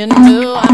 You know. I